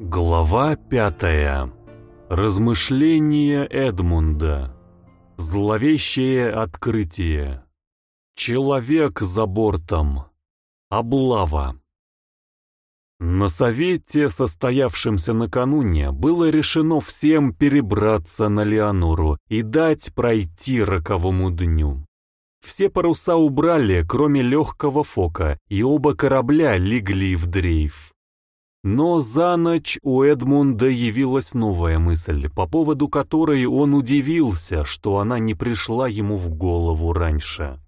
Глава пятая. Размышления Эдмунда. Зловещее открытие. Человек за бортом. Облава. На совете, состоявшемся накануне, было решено всем перебраться на Леонору и дать пройти роковому дню. Все паруса убрали, кроме легкого фока, и оба корабля легли в дрейф. Но за ночь у Эдмунда явилась новая мысль, по поводу которой он удивился, что она не пришла ему в голову раньше.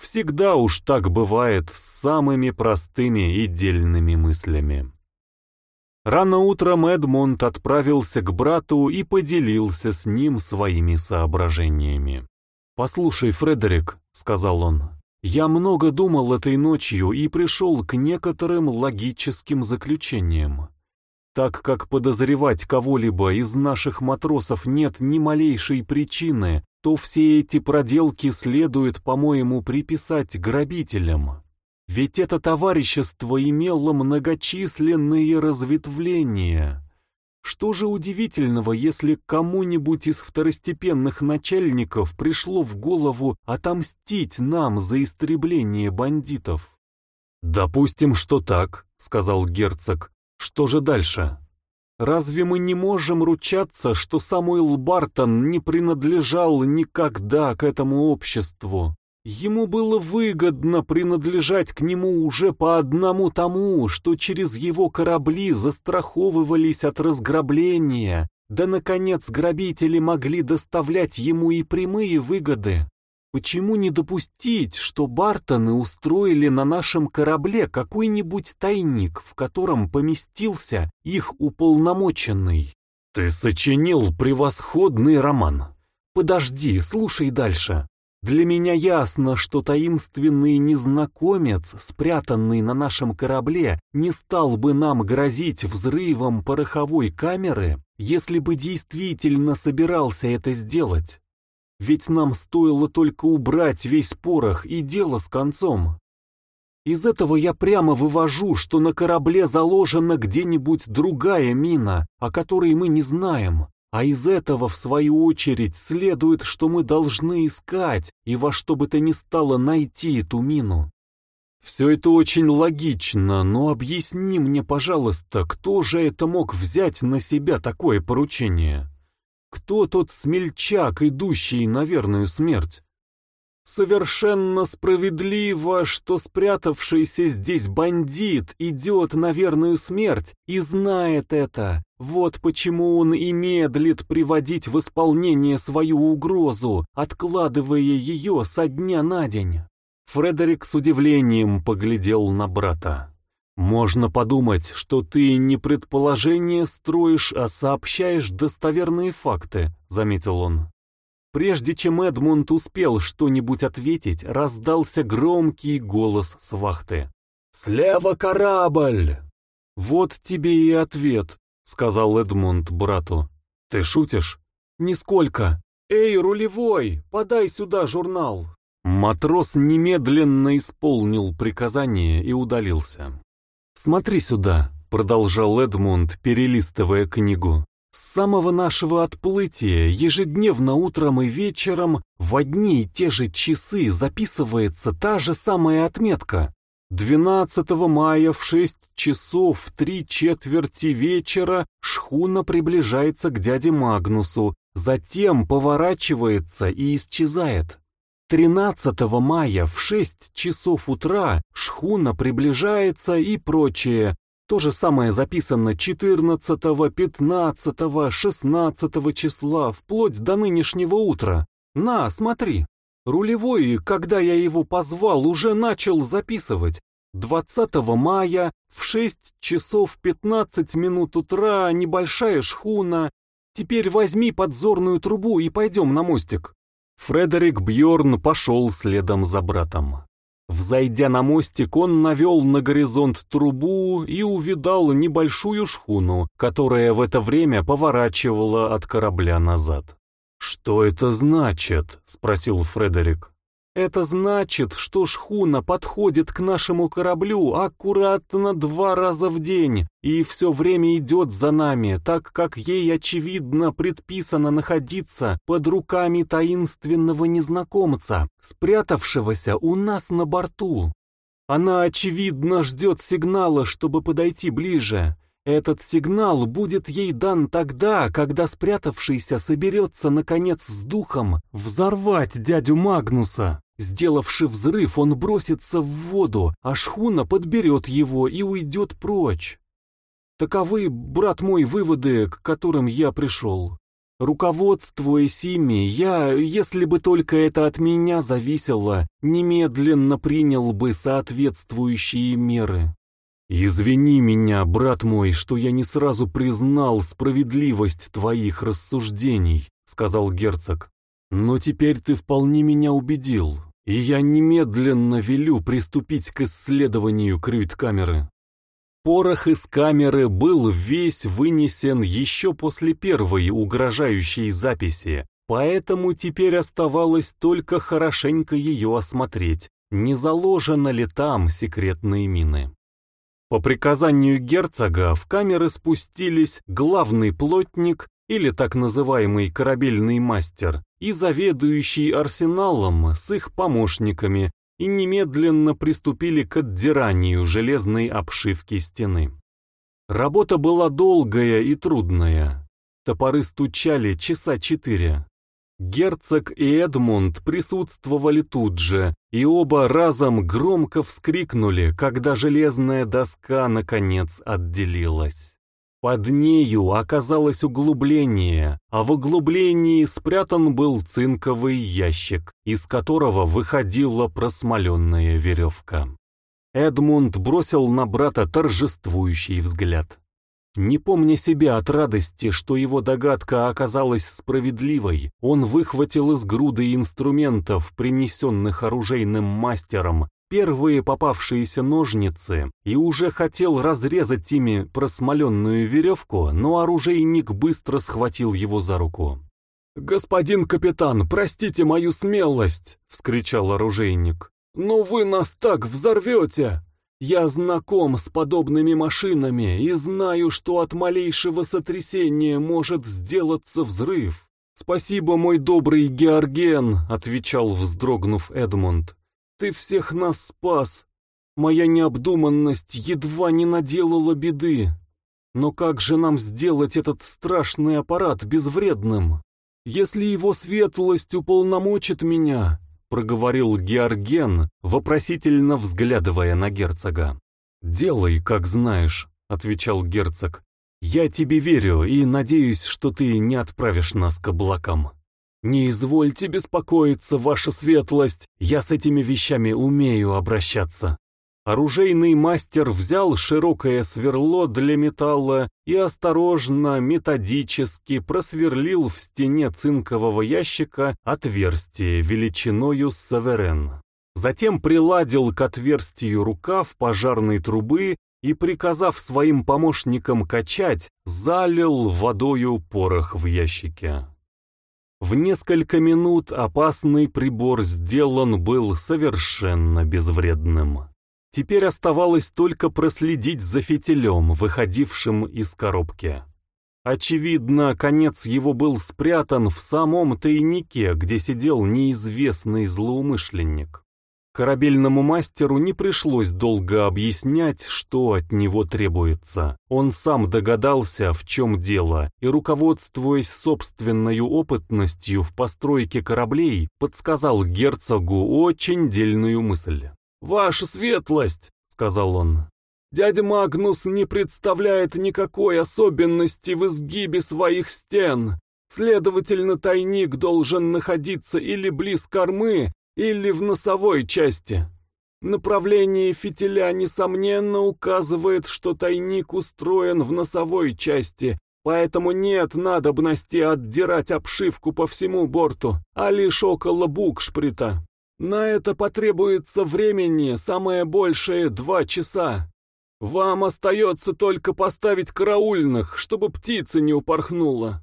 Всегда уж так бывает с самыми простыми и дельными мыслями. Рано утром Эдмунд отправился к брату и поделился с ним своими соображениями. «Послушай, Фредерик», — сказал он, — «я много думал этой ночью и пришел к некоторым логическим заключениям. Так как подозревать кого-либо из наших матросов нет ни малейшей причины, то все эти проделки следует, по-моему, приписать грабителям. Ведь это товарищество имело многочисленные разветвления». Что же удивительного, если кому-нибудь из второстепенных начальников пришло в голову отомстить нам за истребление бандитов? «Допустим, что так», — сказал герцог. «Что же дальше?» «Разве мы не можем ручаться, что Самуэл Бартон не принадлежал никогда к этому обществу? Ему было выгодно принадлежать к нему уже по одному тому, что через его корабли застраховывались от разграбления, да, наконец, грабители могли доставлять ему и прямые выгоды. Почему не допустить, что Бартоны устроили на нашем корабле какой-нибудь тайник, в котором поместился их уполномоченный? Ты сочинил превосходный роман. Подожди, слушай дальше. Для меня ясно, что таинственный незнакомец, спрятанный на нашем корабле, не стал бы нам грозить взрывом пороховой камеры, если бы действительно собирался это сделать. Ведь нам стоило только убрать весь порох и дело с концом. Из этого я прямо вывожу, что на корабле заложена где-нибудь другая мина, о которой мы не знаем, а из этого, в свою очередь, следует, что мы должны искать и во что бы то ни стало найти эту мину. Все это очень логично, но объясни мне, пожалуйста, кто же это мог взять на себя такое поручение? Кто тот смельчак, идущий на верную смерть? Совершенно справедливо, что спрятавшийся здесь бандит идет на верную смерть и знает это. Вот почему он и медлит приводить в исполнение свою угрозу, откладывая ее со дня на день. Фредерик с удивлением поглядел на брата. «Можно подумать, что ты не предположение строишь, а сообщаешь достоверные факты», — заметил он. Прежде чем Эдмунд успел что-нибудь ответить, раздался громкий голос с вахты. «Слева корабль!» «Вот тебе и ответ», — сказал Эдмунд брату. «Ты шутишь?» «Нисколько. Эй, рулевой, подай сюда журнал». Матрос немедленно исполнил приказание и удалился. «Смотри сюда», — продолжал Эдмунд, перелистывая книгу. С самого нашего отплытия ежедневно утром и вечером в одни и те же часы записывается та же самая отметка. 12 мая в 6 часов 3 четверти вечера шхуна приближается к дяде Магнусу, затем поворачивается и исчезает. 13 мая в 6 часов утра шхуна приближается и прочее, то же самое записано 14, 15, 16 числа, вплоть до нынешнего утра. На, смотри. Рулевой, когда я его позвал, уже начал записывать. 20 мая в 6 часов 15 минут утра небольшая шхуна. Теперь возьми подзорную трубу и пойдем на мостик. Фредерик Бьорн пошел следом за братом. Взойдя на мостик, он навел на горизонт трубу и увидал небольшую шхуну, которая в это время поворачивала от корабля назад. «Что это значит?» — спросил Фредерик. Это значит, что шхуна подходит к нашему кораблю аккуратно два раза в день и все время идет за нами, так как ей, очевидно, предписано находиться под руками таинственного незнакомца, спрятавшегося у нас на борту. Она, очевидно, ждет сигнала, чтобы подойти ближе. Этот сигнал будет ей дан тогда, когда спрятавшийся соберется, наконец, с духом взорвать дядю Магнуса. Сделавши взрыв, он бросится в воду, а шхуна подберет его и уйдет прочь. Таковы, брат мой, выводы, к которым я пришел. Руководствуясь ими, я, если бы только это от меня зависело, немедленно принял бы соответствующие меры. «Извини меня, брат мой, что я не сразу признал справедливость твоих рассуждений», — сказал герцог. «Но теперь ты вполне меня убедил, и я немедленно велю приступить к исследованию крюит-камеры». Порох из камеры был весь вынесен еще после первой угрожающей записи, поэтому теперь оставалось только хорошенько ее осмотреть, не заложено ли там секретные мины. По приказанию герцога в камеры спустились главный плотник или так называемый корабельный мастер и заведующий арсеналом с их помощниками и немедленно приступили к отдиранию железной обшивки стены. Работа была долгая и трудная. Топоры стучали часа четыре. Герцог и Эдмунд присутствовали тут же, и оба разом громко вскрикнули, когда железная доска наконец отделилась. Под нею оказалось углубление, а в углублении спрятан был цинковый ящик, из которого выходила просмоленная веревка. Эдмунд бросил на брата торжествующий взгляд. Не помня себя от радости, что его догадка оказалась справедливой, он выхватил из груды инструментов, принесенных оружейным мастером, первые попавшиеся ножницы и уже хотел разрезать ими просмоленную веревку, но оружейник быстро схватил его за руку. «Господин капитан, простите мою смелость!» — вскричал оружейник. «Но вы нас так взорвете!» Я знаком с подобными машинами и знаю, что от малейшего сотрясения может сделаться взрыв. Спасибо, мой добрый Георген, отвечал, вздрогнув Эдмунд. Ты всех нас спас. Моя необдуманность едва не наделала беды. Но как же нам сделать этот страшный аппарат безвредным? Если его светлость уполномочит меня, — проговорил Георген, вопросительно взглядывая на герцога. «Делай, как знаешь», — отвечал герцог. «Я тебе верю и надеюсь, что ты не отправишь нас к облакам. Не извольте беспокоиться, ваша светлость, я с этими вещами умею обращаться». Оружейный мастер взял широкое сверло для металла и осторожно, методически просверлил в стене цинкового ящика отверстие величиною саверен. Затем приладил к отверстию рукав пожарной трубы и, приказав своим помощникам качать, залил водою порох в ящике. В несколько минут опасный прибор сделан был совершенно безвредным. Теперь оставалось только проследить за фитилем, выходившим из коробки. Очевидно, конец его был спрятан в самом тайнике, где сидел неизвестный злоумышленник. Корабельному мастеру не пришлось долго объяснять, что от него требуется. Он сам догадался, в чем дело, и, руководствуясь собственной опытностью в постройке кораблей, подсказал герцогу очень дельную мысль. «Ваша светлость», — сказал он, — «дядя Магнус не представляет никакой особенности в изгибе своих стен. Следовательно, тайник должен находиться или близ кормы, или в носовой части. Направление фитиля, несомненно, указывает, что тайник устроен в носовой части, поэтому нет надобности отдирать обшивку по всему борту, а лишь около букшприта. На это потребуется времени, самое большее два часа. Вам остается только поставить караульных, чтобы птица не упорхнула.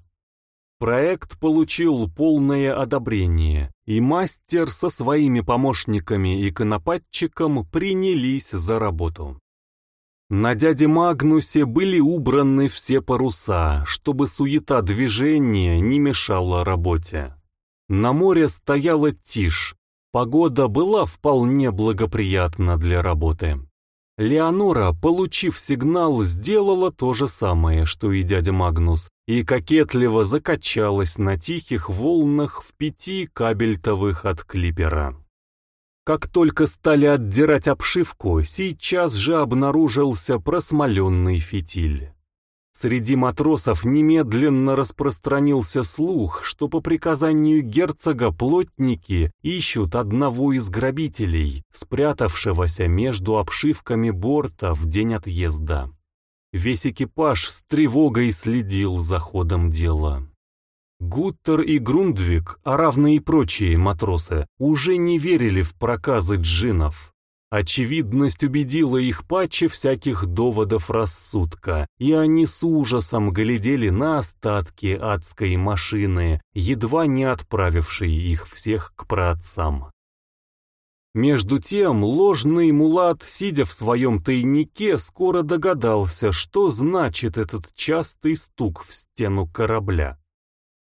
Проект получил полное одобрение, и мастер со своими помощниками и конопатчиком принялись за работу. На дяде Магнусе были убраны все паруса, чтобы суета движения не мешала работе. На море стояла тишь, погода была вполне благоприятна для работы. Леонора, получив сигнал, сделала то же самое, что и дядя Магнус, и кокетливо закачалась на тихих волнах в пяти кабельтовых от клипера. Как только стали отдирать обшивку, сейчас же обнаружился просмоленный фитиль. Среди матросов немедленно распространился слух, что по приказанию герцога плотники ищут одного из грабителей, спрятавшегося между обшивками борта в день отъезда. Весь экипаж с тревогой следил за ходом дела. Гуттер и Грундвик, а равно и прочие матросы, уже не верили в проказы джинов. Очевидность убедила их паче всяких доводов рассудка, и они с ужасом глядели на остатки адской машины, едва не отправившей их всех к праотцам. Между тем, ложный мулат, сидя в своем тайнике, скоро догадался, что значит этот частый стук в стену корабля.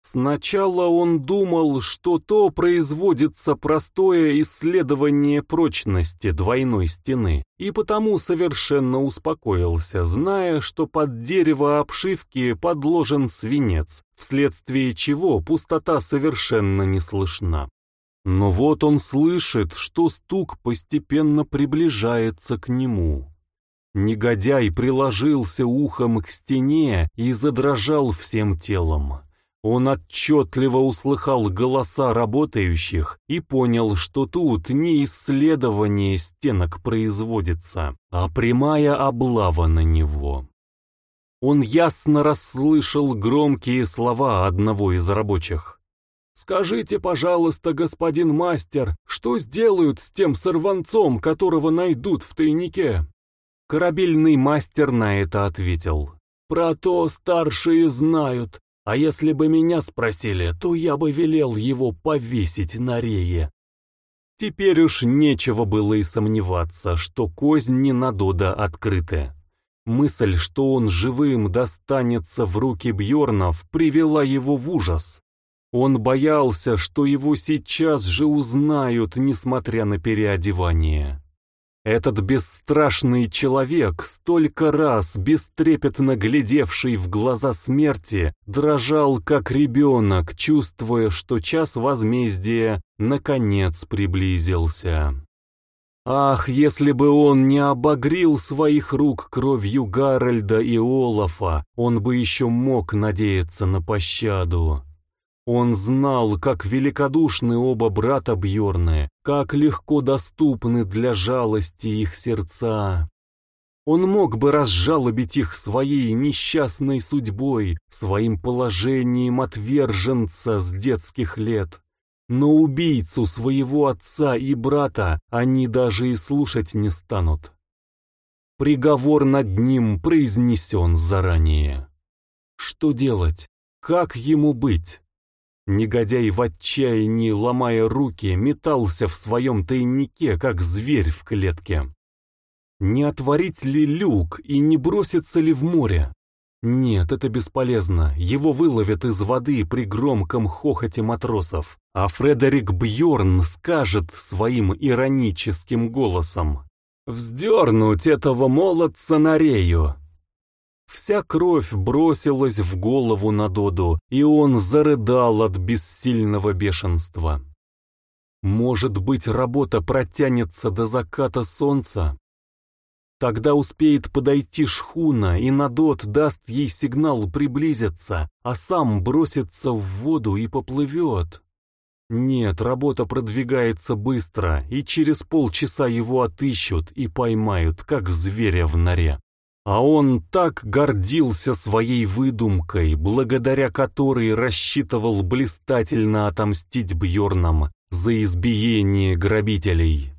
Сначала он думал, что то производится простое исследование прочности двойной стены, и потому совершенно успокоился, зная, что под дерево обшивки подложен свинец, вследствие чего пустота совершенно не слышна. Но вот он слышит, что стук постепенно приближается к нему. Негодяй приложился ухом к стене и задрожал всем телом. Он отчетливо услыхал голоса работающих и понял, что тут не исследование стенок производится, а прямая облава на него. Он ясно расслышал громкие слова одного из рабочих. «Скажите, пожалуйста, господин мастер, что сделают с тем сорванцом, которого найдут в тайнике?» Корабельный мастер на это ответил. «Про то старшие знают, а если бы меня спросили, то я бы велел его повесить на рее. Теперь уж нечего было и сомневаться, что кознь не на Дода открыта. Мысль, что он живым достанется в руки Бьорнов, привела его в ужас. Он боялся, что его сейчас же узнают, несмотря на переодевание. Этот бесстрашный человек, столько раз бестрепетно глядевший в глаза смерти, дрожал как ребенок, чувствуя, что час возмездия наконец приблизился. Ах, если бы он не обогрил своих рук кровью Гарольда и Олафа, он бы еще мог надеяться на пощаду. Он знал, как великодушны оба брата Бьорны, как легко доступны для жалости их сердца. Он мог бы разжалобить их своей несчастной судьбой, своим положением отверженца с детских лет. Но убийцу своего отца и брата они даже и слушать не станут. Приговор над ним произнесен заранее. Что делать? Как ему быть? Негодяй в отчаянии, ломая руки, метался в своем тайнике, как зверь в клетке. Не отворить ли люк и не броситься ли в море? Нет, это бесполезно, его выловят из воды при громком хохоте матросов, а Фредерик Бьорн скажет своим ироническим голосом «Вздернуть этого молодца на рею!» Вся кровь бросилась в голову на Доду, и он зарыдал от бессильного бешенства. Может быть, работа протянется до заката солнца? Тогда успеет подойти шхуна, и Надот даст ей сигнал приблизиться, а сам бросится в воду и поплывет. Нет, работа продвигается быстро, и через полчаса его отыщут и поймают, как зверя в норе. А он так гордился своей выдумкой, благодаря которой рассчитывал блистательно отомстить Бьорнам за избиение грабителей.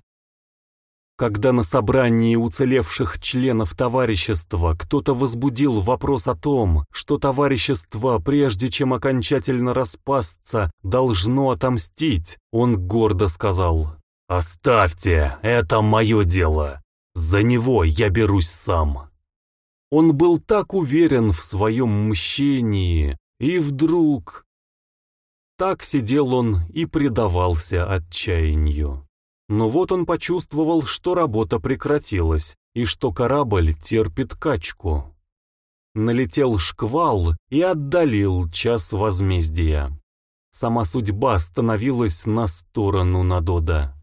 Когда на собрании уцелевших членов товарищества кто-то возбудил вопрос о том, что товарищество, прежде чем окончательно распасться, должно отомстить, он гордо сказал «Оставьте, это мое дело. За него я берусь сам». Он был так уверен в своем мщении, и вдруг... Так сидел он и предавался отчаянию. Но вот он почувствовал, что работа прекратилась, и что корабль терпит качку. Налетел шквал и отдалил час возмездия. Сама судьба становилась на сторону Надода.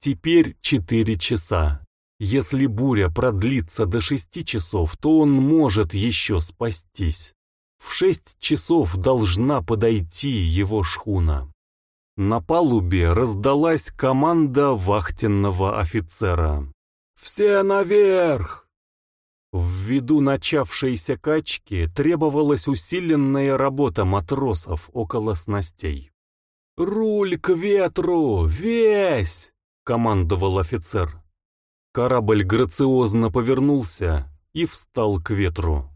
Теперь четыре часа. Если буря продлится до шести часов, то он может еще спастись. В шесть часов должна подойти его шхуна. На палубе раздалась команда вахтенного офицера. «Все наверх!» Ввиду начавшейся качки требовалась усиленная работа матросов около снастей. «Руль к ветру! Весь!» — командовал офицер. Корабль грациозно повернулся и встал к ветру.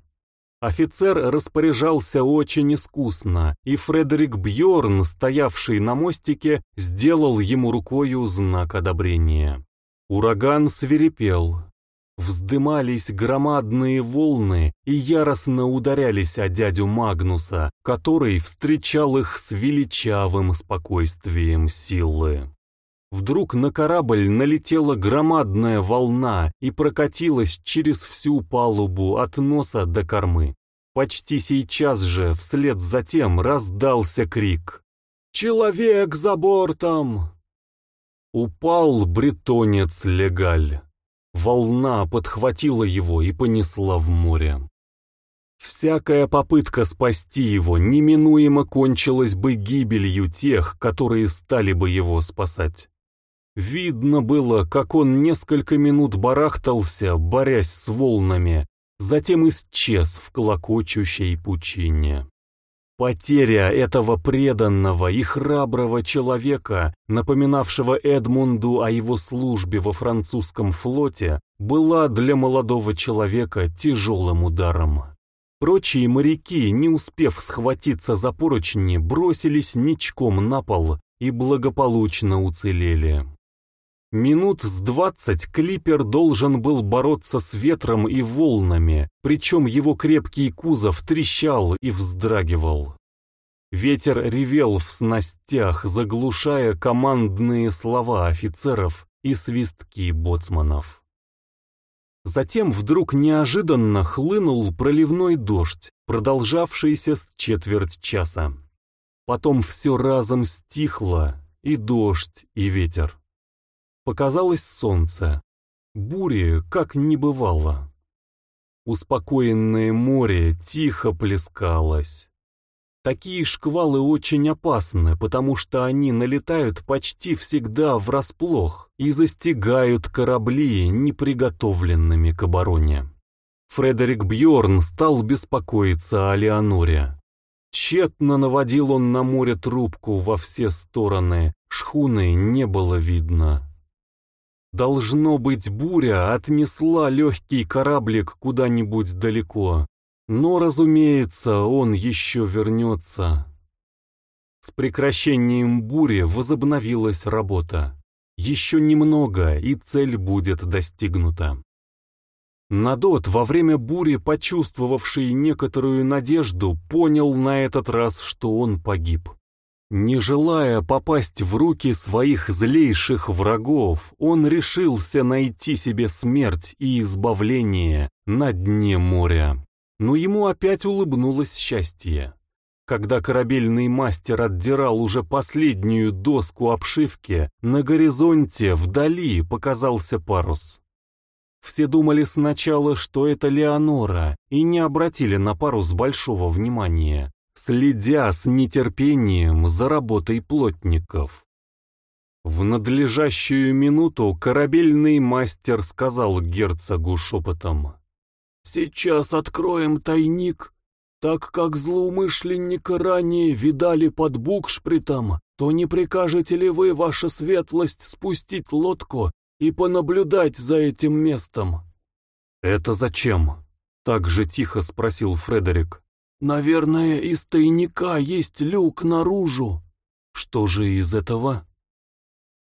Офицер распоряжался очень искусно, и Фредерик Бьорн, стоявший на мостике, сделал ему рукою знак одобрения. Ураган свирепел. Вздымались громадные волны и яростно ударялись о дядю Магнуса, который встречал их с величавым спокойствием силы. Вдруг на корабль налетела громадная волна и прокатилась через всю палубу от носа до кормы. Почти сейчас же вслед за тем раздался крик. «Человек за бортом!» Упал бретонец Легаль. Волна подхватила его и понесла в море. Всякая попытка спасти его неминуемо кончилась бы гибелью тех, которые стали бы его спасать. Видно было, как он несколько минут барахтался, борясь с волнами, затем исчез в клокочущей пучине. Потеря этого преданного и храброго человека, напоминавшего Эдмунду о его службе во французском флоте, была для молодого человека тяжелым ударом. Прочие моряки, не успев схватиться за поручни, бросились ничком на пол и благополучно уцелели. Минут с двадцать клипер должен был бороться с ветром и волнами, причем его крепкий кузов трещал и вздрагивал. Ветер ревел в снастях, заглушая командные слова офицеров и свистки боцманов. Затем вдруг неожиданно хлынул проливной дождь, продолжавшийся с четверть часа. Потом все разом стихло, и дождь, и ветер. Показалось солнце. Бури как не бывало. Успокоенное море тихо плескалось. Такие шквалы очень опасны, потому что они налетают почти всегда врасплох и застигают корабли, неприготовленными к обороне. Фредерик Бьорн стал беспокоиться о Леоноре. Тщетно наводил он на море трубку во все стороны, шхуны не было видно. Должно быть, буря отнесла легкий кораблик куда-нибудь далеко. Но, разумеется, он еще вернется. С прекращением бури возобновилась работа. Еще немного, и цель будет достигнута. Надот, во время бури почувствовавший некоторую надежду, понял на этот раз, что он погиб. Не желая попасть в руки своих злейших врагов, он решился найти себе смерть и избавление на дне моря. Но ему опять улыбнулось счастье. Когда корабельный мастер отдирал уже последнюю доску обшивки, на горизонте вдали показался парус. Все думали сначала, что это Леонора, и не обратили на парус большого внимания следя с нетерпением за работой плотников. В надлежащую минуту корабельный мастер сказал герцогу шепотом. «Сейчас откроем тайник. Так как злоумышленника ранее видали под букшпритом, то не прикажете ли вы, ваша светлость, спустить лодку и понаблюдать за этим местом». «Это зачем?» — так же тихо спросил Фредерик. «Наверное, из тайника есть люк наружу». «Что же из этого?»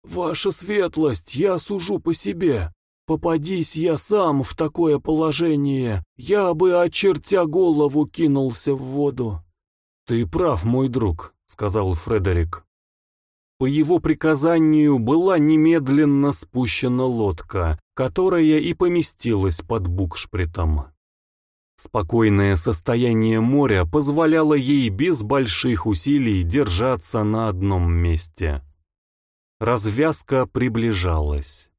«Ваша светлость, я сужу по себе. Попадись я сам в такое положение, я бы, очертя голову, кинулся в воду». «Ты прав, мой друг», — сказал Фредерик. По его приказанию была немедленно спущена лодка, которая и поместилась под букшпритом. Спокойное состояние моря позволяло ей без больших усилий держаться на одном месте. Развязка приближалась.